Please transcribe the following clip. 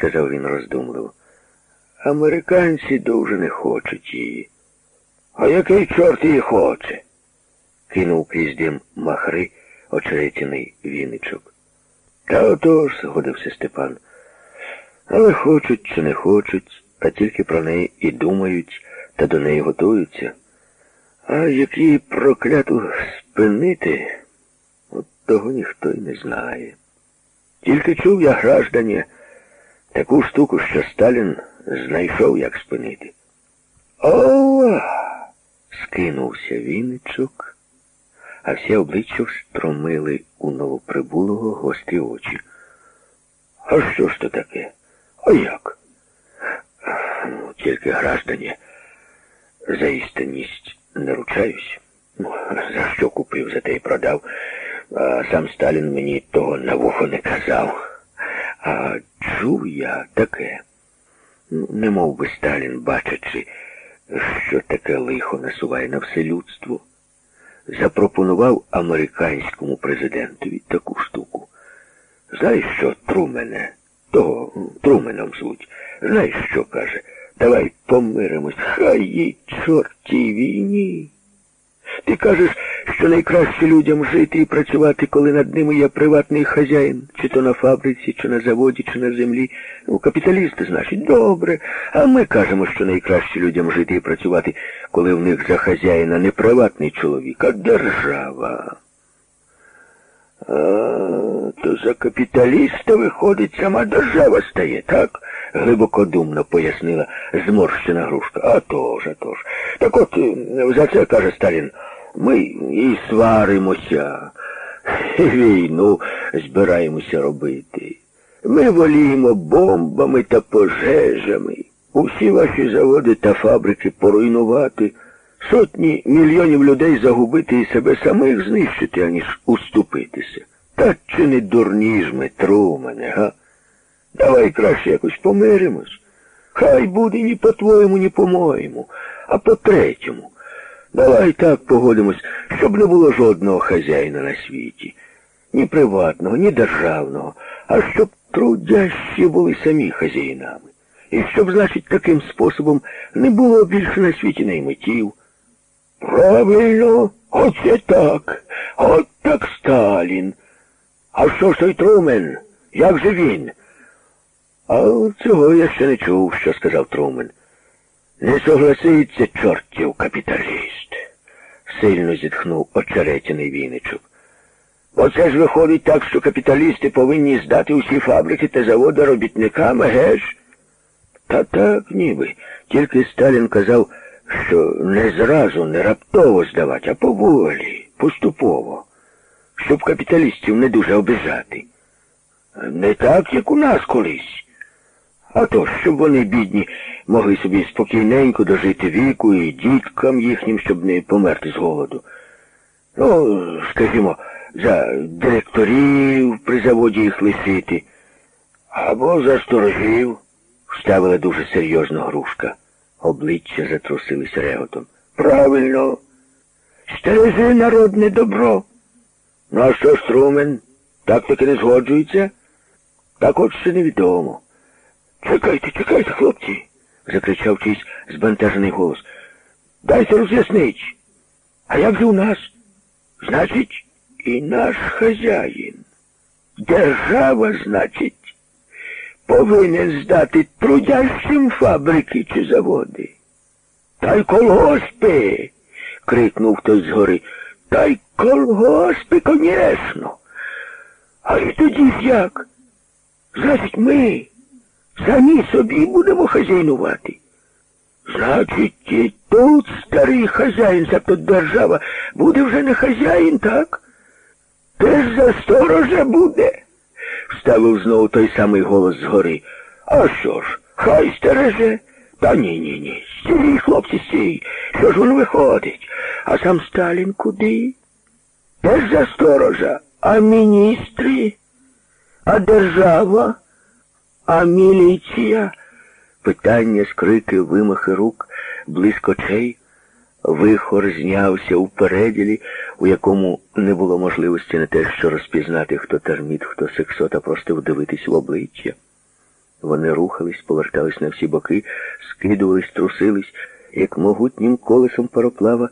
сказав він роздумливо. Американці дуже не хочуть її. А який чорт її хоче? кинув крізь дим махри очеретяний віничок. Та отож, згодився Степан. Але хочуть чи не хочуть, а тільки про неї і думають, та до неї готуються. А як її прокляту спинити, от того ніхто й не знає. Тільки чув я, граждані, таку штуку, що Сталін знайшов, як спинити. О! скинувся віничок, а всі обличчя встромили у новоприбулого гострі очі. А що ж то таке? А як? Ну, тільки граждані, за істинність не ручаюсь. Ну, за що купив, за те й продав. А сам Сталін мені того на вухо не казав. А чув я таке. Ну, не мов би Сталін, бачачи, що таке лихо насуває на все людство, запропонував американському президентові таку штуку. Знаєш що, Трумене, того Труменом звуть, знаєш що каже? Давай помиримось, хай їй чортій війні. Ти кажеш, що найкраще людям жити і працювати, коли над ними є приватний хазяїн, чи то на фабриці, чи на заводі, чи на землі. Ну, капіталісти, значить, добре. А ми кажемо, що найкраще людям жити і працювати, коли в них за хазяїна не приватний чоловік, а держава. А, то за капіталіста виходить сама держава стає, так? глибокодумно пояснила зморщена грушка. А то ж, а то ж. Так от за це, каже Сталін, ми і сваримося, і війну збираємося робити. Ми воліємо бомбами та пожежами. Усі ваші заводи та фабрики поруйнувати, сотні мільйонів людей загубити і себе самих знищити, аніж уступитися. Та чи не дурні ж ми, Трумане, га? Давай краще якось помиримось. Хай буде ні по-твоєму, ні по-моєму, а по-третьому. Давай так погодимось, щоб не було жодного хазяїна на світі. Ні приватного, ні державного, а щоб трудящі були самі хазяїнами. І щоб, значить, таким способом не було більше на світі наймитів. Правильно, оце так. От так Сталін. А що ж той Трумен? Як же він? А цього я ще не чув, що сказав Трумен. Не согласиться чортів капіталіст, сильно зітхнув очеретяний віничок. Оце ж виходить так, що капіталісти повинні здати усі фабрики та заводи робітникам, геш? Та так ніби. Тільки Сталін казав, що не зразу, не раптово здавати, а поволі, поступово, щоб капіталістів не дуже обижати. Не так, як у нас колись. А то, щоб вони, бідні, могли собі спокійненько дожити віку і діткам їхнім, щоб не померти з голоду. Ну, скажімо, за директорів при заводі їх лишити. Або за сторожів, вставила дуже серйозно грушка. Обличчя затрусилися реготом. Правильно. Стережи народне добро. Ну, а що ж, Трумен? Так таки не згоджується? Так от ще невідомо. Чекайте, чекайте, хлопці, закричав чийсь збентежений голос. Дайте роз'яснить. А як же у нас? Значить, і наш хазяїн. Держава, значить, повинен здати трудящим фабрики чи заводи. Та й колгоспи. крикнув хтось згори. Та й колгоспи, конечно. А і тоді ж як? Значить, ми самі собі будемо хазяйнувати. Значить, і тут старий хазяїн, тобто держава, буде вже не хазяїн, так? Теж за сторожа буде, вставив знову той самий голос згори. А що ж, хай стереже. Та ні, ні, ні. Стій, хлопці, стій. Що ж він виходить? А сам Сталін куди? Теж за сторожа, а міністри, а держава, а міліція. Питання, скрики, вимахи рук, блиск очей. Вихор знявся у переділі, у якому не було можливості не те, що розпізнати, хто терміт, хто сексот, а просто вдивитись в обличчя. Вони рухались, повертались на всі боки, скидувались, трусились, як могутнім колесом пароплава